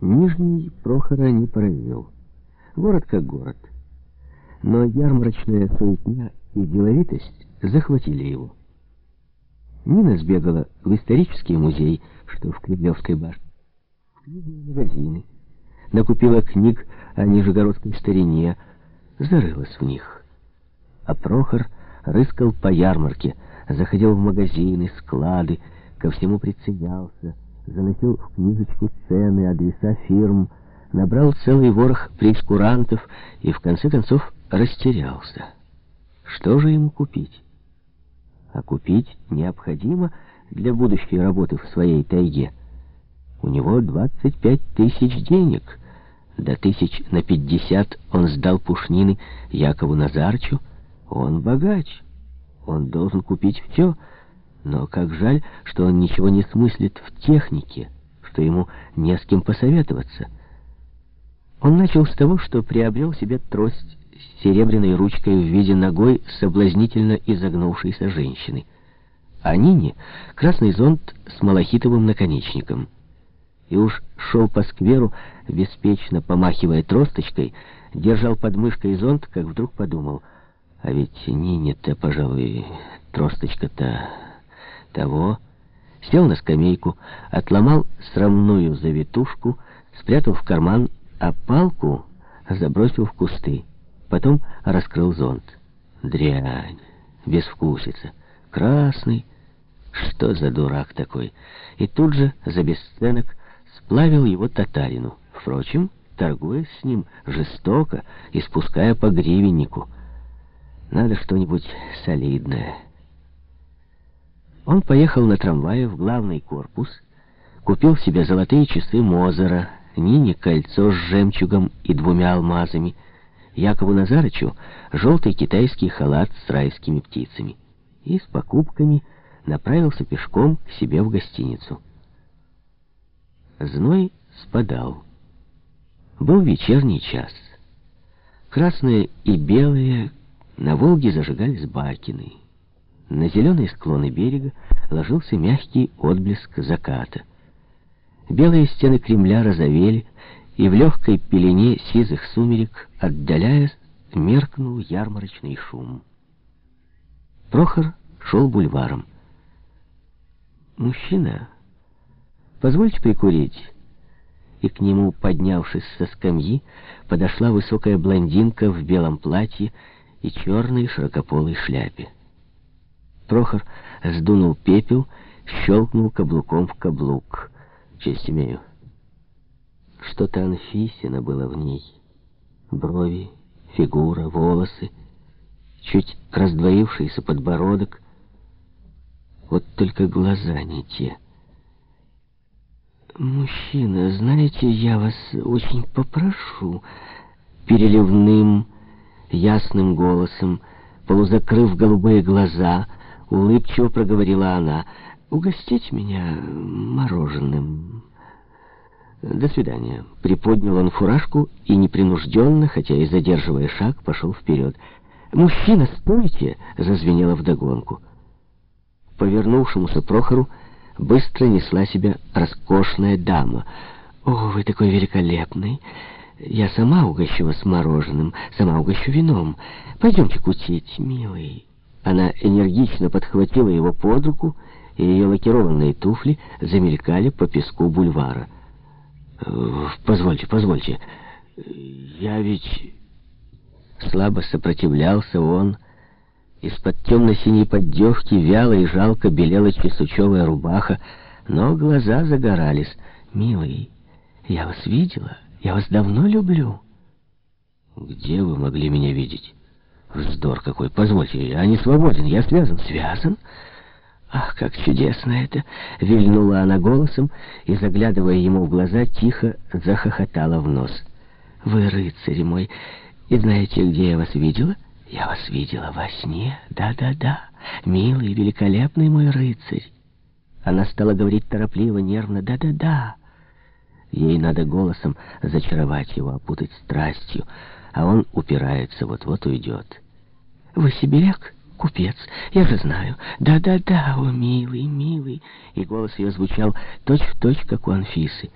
Нижний Прохора не поразил. Город как город. Но ярмарочная суетня и деловитость захватили его. Нина сбегала в исторический музей, что в Кремлевской башне, в книжные магазины, накупила книг о нижегородской старине, зарылась в них. А Прохор рыскал по ярмарке, заходил в магазины, склады, ко всему приценялся, заносил в книжечку цены, адреса фирм, набрал целый ворох прескурантов и в конце концов растерялся. Что же ему купить? А купить необходимо для будущей работы в своей тайге. У него 25 тысяч денег. До тысяч на 50 он сдал пушнины Якову Назарчу. Он богач. Он должен купить все, но как жаль, что он ничего не смыслит в технике, что ему не с кем посоветоваться. Он начал с того, что приобрел себе трость с серебряной ручкой в виде ногой соблазнительно изогнувшейся женщины. А Нине — красный зонт с малахитовым наконечником. И уж шел по скверу, беспечно помахивая тросточкой, держал под мышкой зонт, как вдруг подумал, а ведь Нине-то, пожалуй, тросточка-то того, сел на скамейку, отломал срамную завитушку, спрятал в карман, а палку забросил в кусты. Потом раскрыл зонт. Дрянь, безвкусица, красный. Что за дурак такой? И тут же, за бесценок, сплавил его татарину. Впрочем, торгуясь с ним жестоко и спуская по гривеннику. Надо что-нибудь солидное. Он поехал на трамвае в главный корпус, купил себе золотые часы Мозера, Нине кольцо с жемчугом и двумя алмазами, Якову Назарычу желтый китайский халат с райскими птицами и с покупками направился пешком к себе в гостиницу. Зной спадал. Был вечерний час. Красные и белые на Волге зажигались бакины. На зеленые склоны берега ложился мягкий отблеск заката. Белые стены Кремля розовели, и в легкой пелене сизых сумерек, отдаляясь, меркнул ярмарочный шум. Прохор шел бульваром. «Мужчина, позвольте прикурить». И к нему, поднявшись со скамьи, подошла высокая блондинка в белом платье и черной широкополой шляпе. Прохор сдунул пепел, щелкнул каблуком в каблук. Честь имею. Что-то Анфисина было в ней. Брови, фигура, волосы, чуть раздвоившийся подбородок. Вот только глаза не те. «Мужчина, знаете, я вас очень попрошу», переливным, ясным голосом, полузакрыв голубые глаза, улыбчиво проговорила она. «Угостить меня мороженым». «До свидания». Приподнял он фуражку и непринужденно, хотя и задерживая шаг, пошел вперед. «Мужчина, стойте!» — зазвенело вдогонку. Повернувшемуся Прохору быстро несла себя роскошная дама. «О, вы такой великолепный! Я сама угощу вас мороженым, сама угощу вином. Пойдемте кутить, милый». Она энергично подхватила его под руку, и ее лакированные туфли замелькали по песку бульвара. Э, «Позвольте, позвольте, я ведь...» Слабо сопротивлялся он. Из-под темно-синей поддевки вяло и жалко белела чесучевая рубаха, но глаза загорались. «Милый, я вас видела, я вас давно люблю». «Где вы могли меня видеть?» Вздор какой. Позвольте, я не свободен, я связан. Связан? Ах, как чудесно это! Вильнула она голосом и, заглядывая ему в глаза, тихо захохотала в нос. Вы рыцарь мой, и знаете, где я вас видела? Я вас видела во сне. Да-да-да, милый, великолепный мой рыцарь. Она стала говорить торопливо, нервно. Да-да-да. Ей надо голосом зачаровать его, опутать страстью, а он упирается, вот-вот уйдет. «Вы сибиряк?» «Купец, я же знаю. Да-да-да, о, милый, милый!» И голос ее звучал точь-в-точь, точь, как у Анфисы.